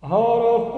Out of